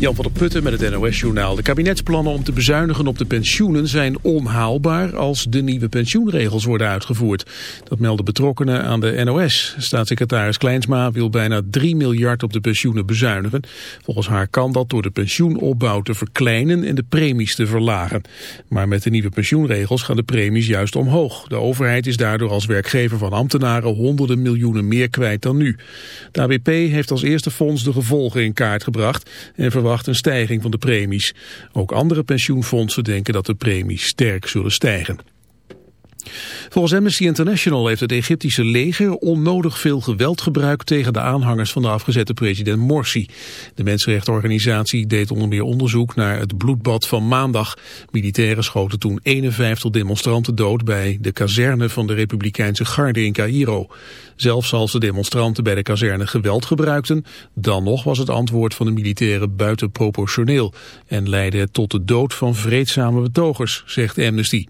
Jan van der Putten met het NOS-journaal. De kabinetsplannen om te bezuinigen op de pensioenen zijn onhaalbaar als de nieuwe pensioenregels worden uitgevoerd. Dat melden betrokkenen aan de NOS. Staatssecretaris Kleinsma wil bijna 3 miljard op de pensioenen bezuinigen. Volgens haar kan dat door de pensioenopbouw te verkleinen en de premies te verlagen. Maar met de nieuwe pensioenregels gaan de premies juist omhoog. De overheid is daardoor als werkgever van ambtenaren honderden miljoenen meer kwijt dan nu. De ABP heeft als eerste fonds de gevolgen in kaart gebracht en verwacht een stijging van de premies. Ook andere pensioenfondsen denken dat de premies sterk zullen stijgen. Volgens Amnesty International heeft het Egyptische leger onnodig veel geweld gebruikt tegen de aanhangers van de afgezette president Morsi. De mensenrechtenorganisatie deed onder meer onderzoek naar het bloedbad van maandag. Militairen schoten toen 51 demonstranten dood bij de kazerne van de Republikeinse Garde in Cairo. Zelfs als de demonstranten bij de kazerne geweld gebruikten, dan nog was het antwoord van de militairen buitenproportioneel en leidde tot de dood van vreedzame betogers, zegt Amnesty.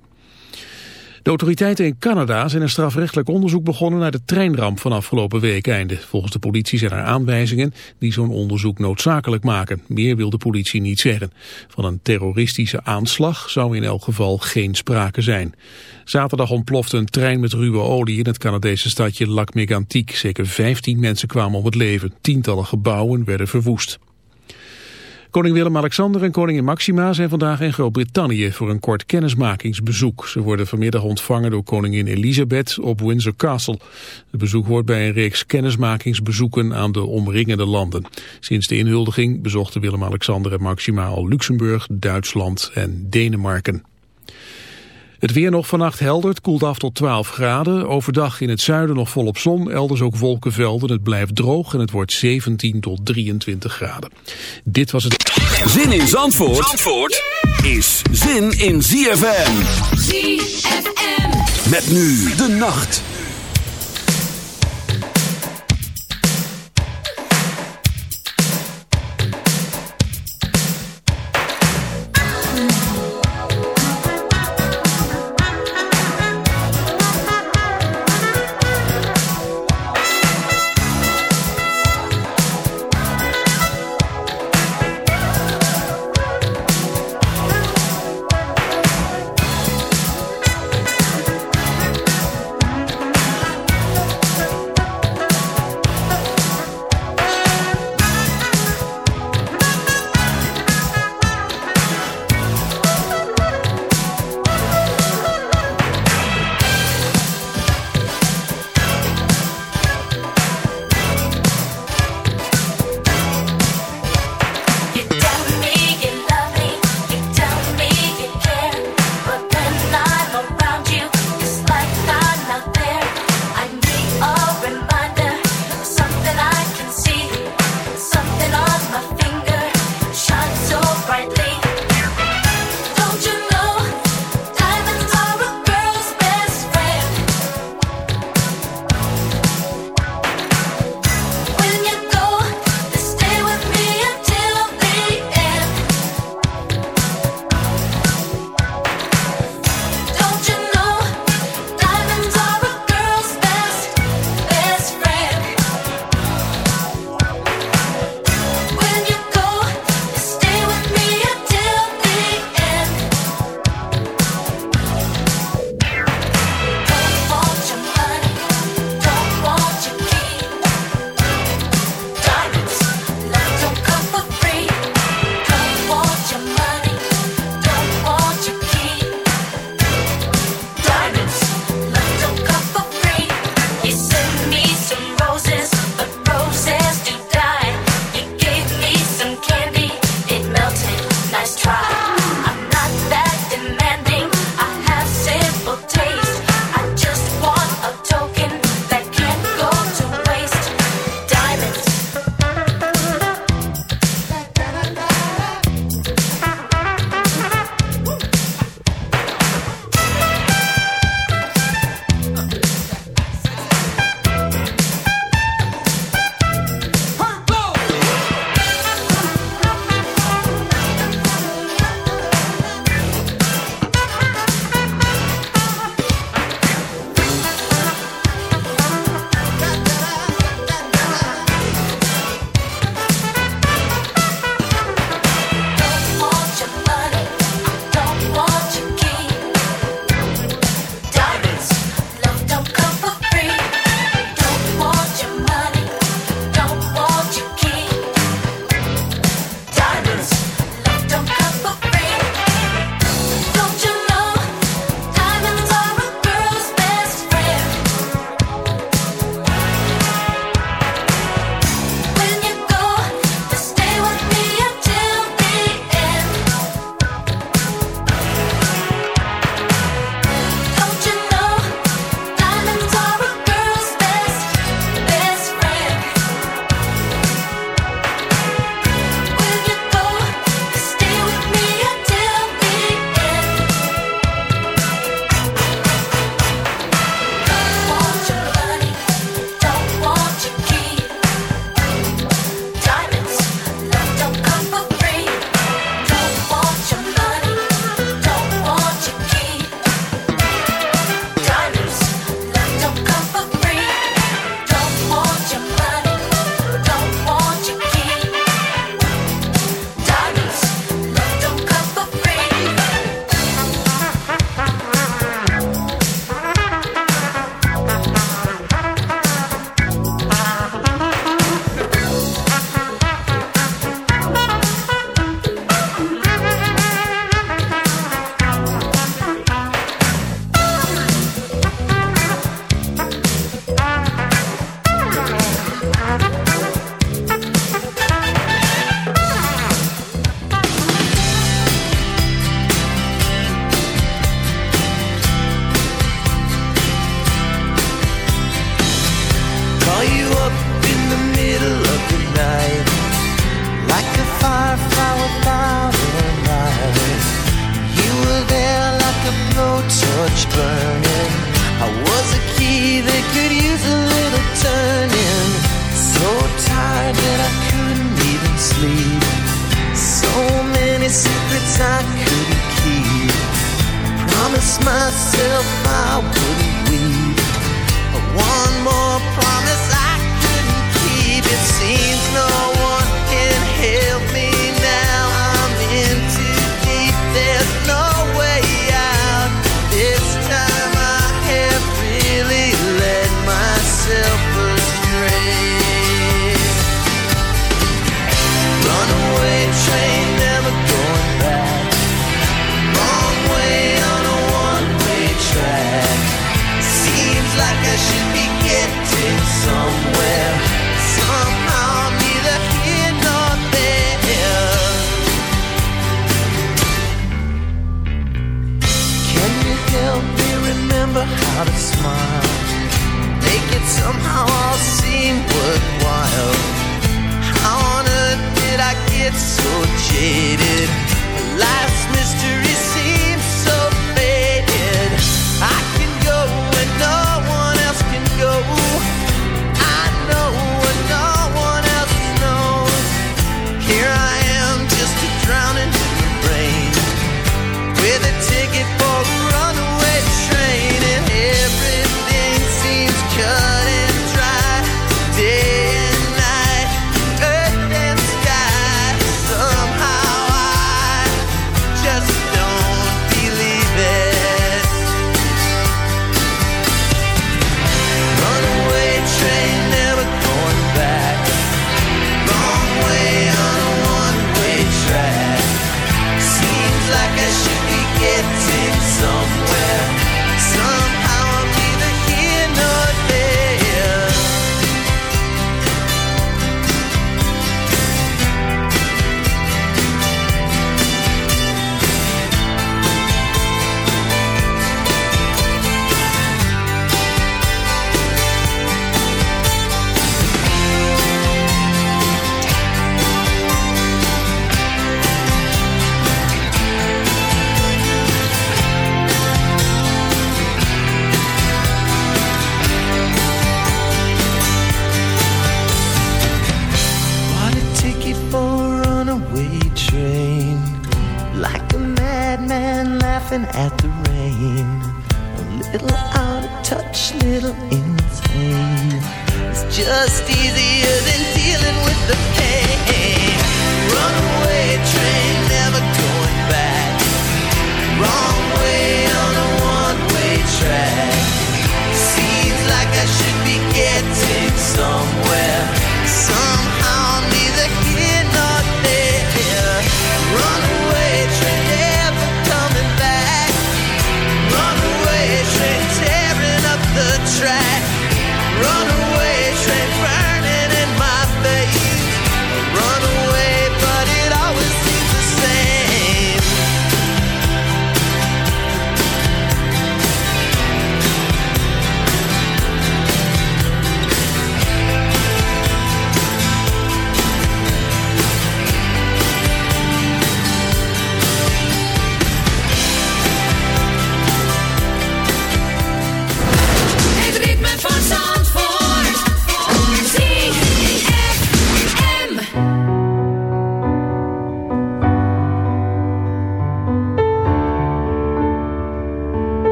De autoriteiten in Canada zijn een strafrechtelijk onderzoek begonnen naar de treinramp van afgelopen week einde. Volgens de politie zijn er aanwijzingen die zo'n onderzoek noodzakelijk maken. Meer wil de politie niet zeggen. Van een terroristische aanslag zou in elk geval geen sprake zijn. Zaterdag ontplofte een trein met ruwe olie in het Canadese stadje Lac-Mégantic. Zeker 15 mensen kwamen om het leven. Tientallen gebouwen werden verwoest. Koning Willem-Alexander en koningin Maxima zijn vandaag in Groot-Brittannië voor een kort kennismakingsbezoek. Ze worden vanmiddag ontvangen door koningin Elizabeth op Windsor Castle. Het bezoek hoort bij een reeks kennismakingsbezoeken aan de omringende landen. Sinds de inhuldiging bezochten Willem-Alexander en Maxima al Luxemburg, Duitsland en Denemarken. Het weer nog vannacht helder, het koelt af tot 12 graden. Overdag in het zuiden nog volop zon, elders ook wolkenvelden. Het blijft droog en het wordt 17 tot 23 graden. Dit was het... Zin in Zandvoort, Zandvoort is zin in ZFM. ZFM. Met nu de nacht.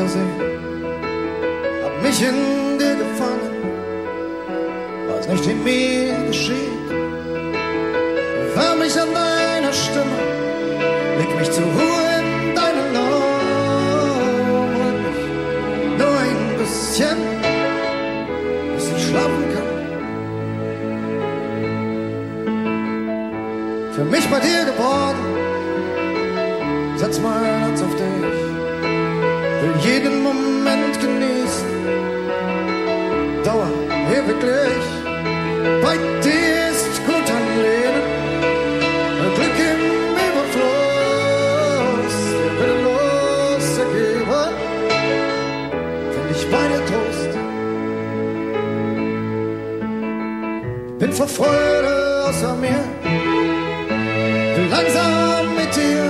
Fantasien, hab mich in dir gefangen, weiß nicht, wie mir geschieht. Wärm mich an deiner Stimme, leg mich zur Ruhe in deinen mich nur ein bisschen, bis ich schlafen kann. Für mich bei dir geboren, setz mein ewiglich. Bei dir ist gut ein Leben, ein Glück im Überfluss, der willenlos ergeben, find ich dir Trost. Bin vor Freude außer mir, will langsam mit dir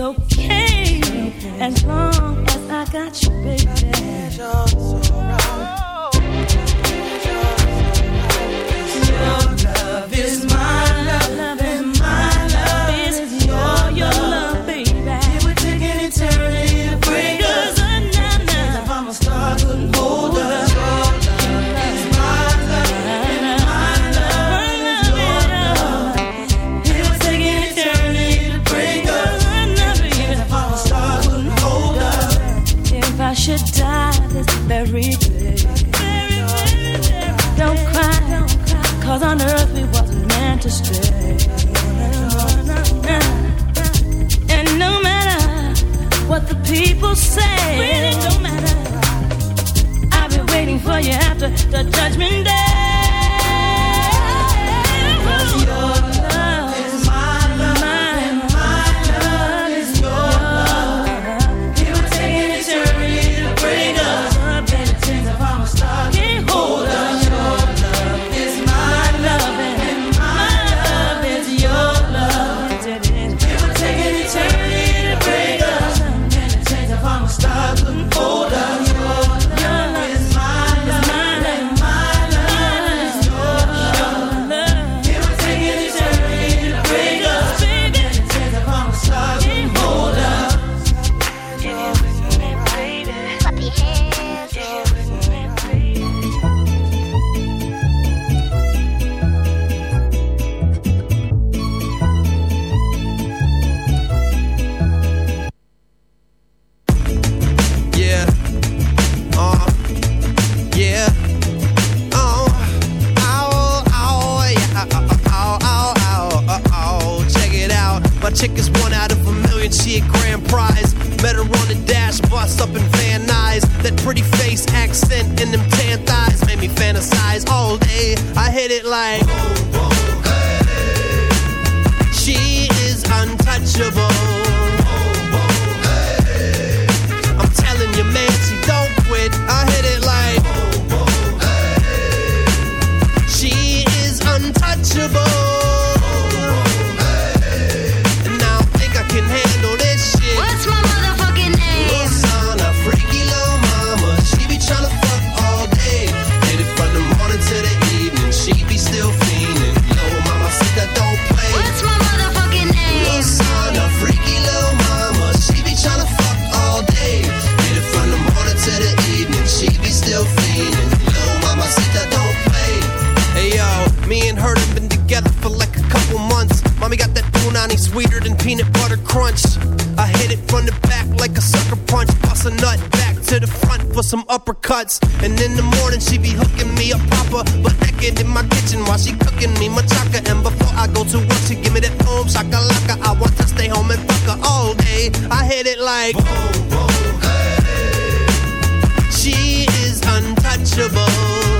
okay, as long as I got you, baby. surprise. Met her on the dash bust up in Van Nuys. That pretty face, accent, and them tan thighs made me fantasize all day. I hit it like. Whoa, whoa, hey. She is untouchable. from the back like a sucker punch. Bust a nut back to the front for some uppercuts. And in the morning she be hooking me a papa, but naked in my kitchen while she cooking me machaca. And before I go to work, she give me that boom shakalaka. I want to stay home and fuck her all day. I hit it like boom boom hey. She is untouchable.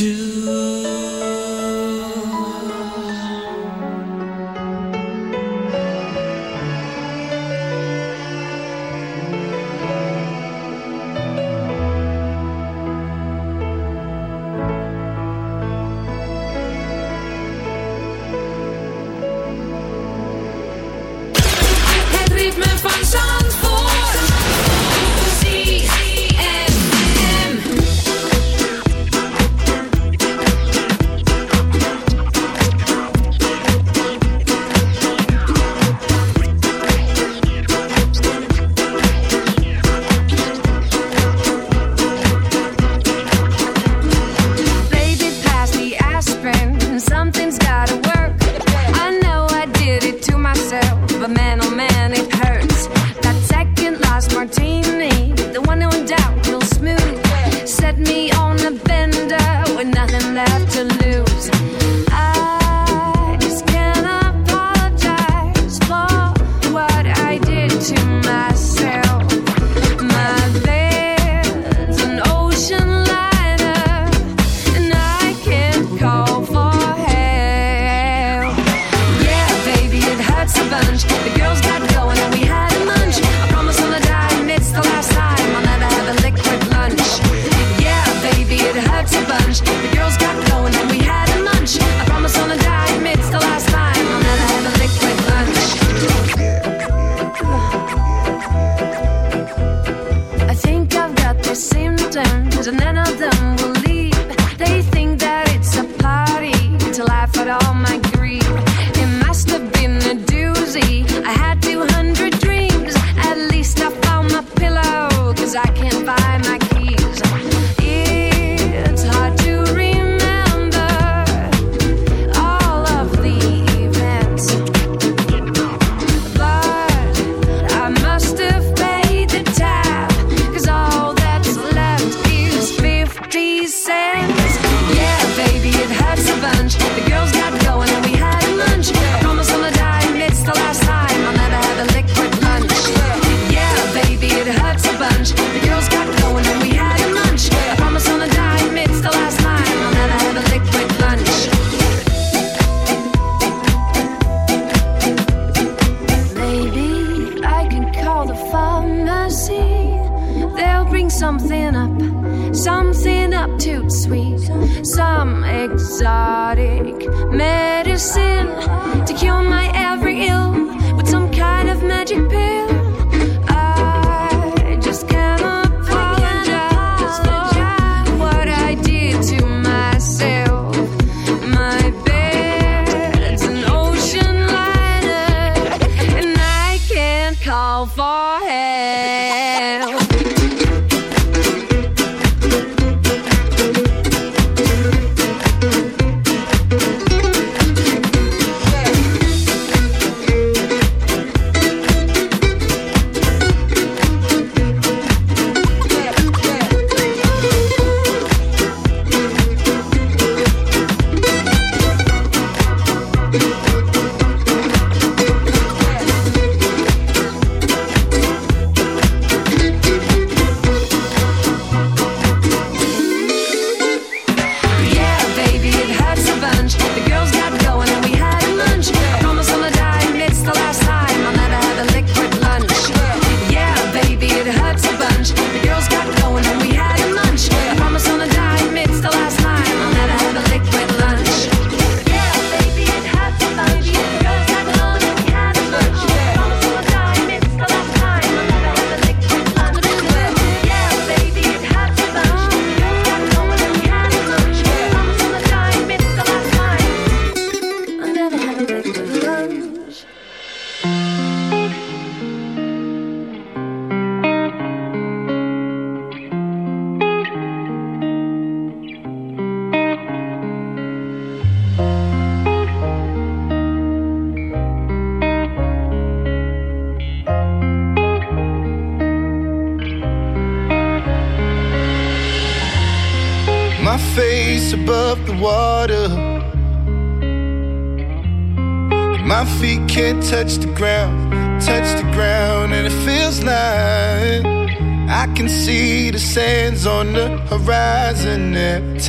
do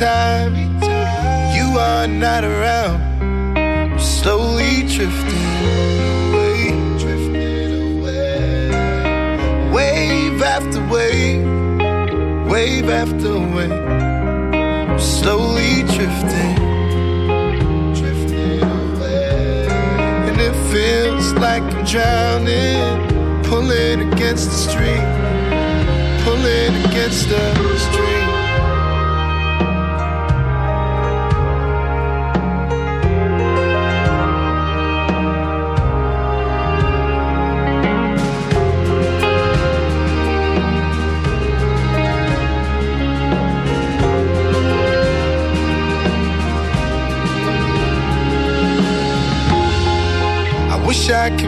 time you are not around, I'm slowly drifting away, drifting away. Wave after wave, wave after wave, I'm slowly drifting, drifting away. And it feels like I'm drowning, pulling against the street, pulling against the street.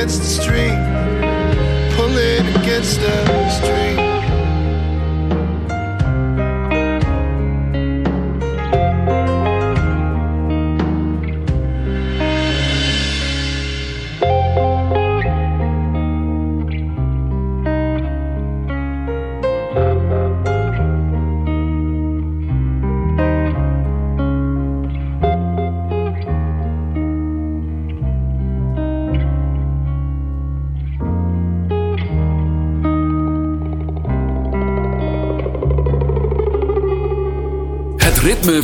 against the street. Against the stream.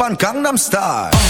up on Gangnam Style.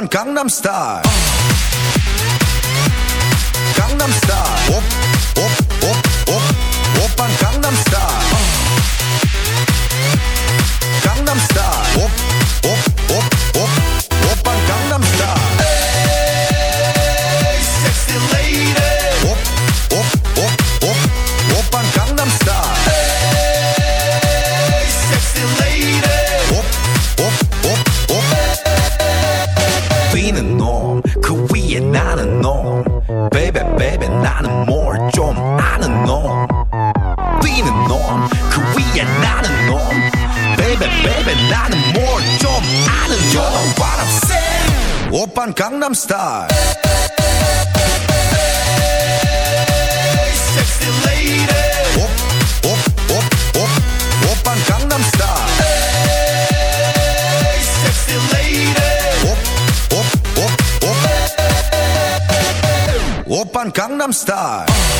on Gangnam Style. Gangnam Style. Hey, sexy lady. Op, op, op, op, op aan Gangnam Style. Hey, sexy lady. Op, op, op, op. Op aan Gangnam Style.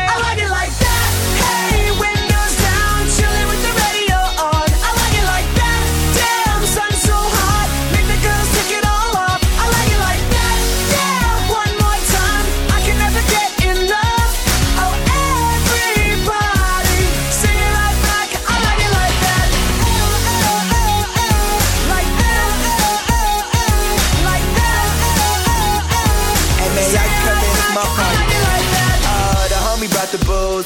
my party. Uh, the homie brought the booze,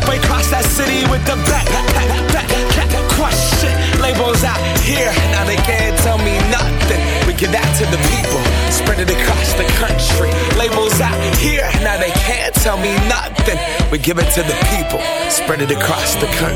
Halfway across that city with the back, back, back, back, crush shit. Labels out here, now they can't tell me nothing. We give that to the people, spread it across the country. Labels out here, now they can't tell me nothing. We give it to the people, spread it across the country.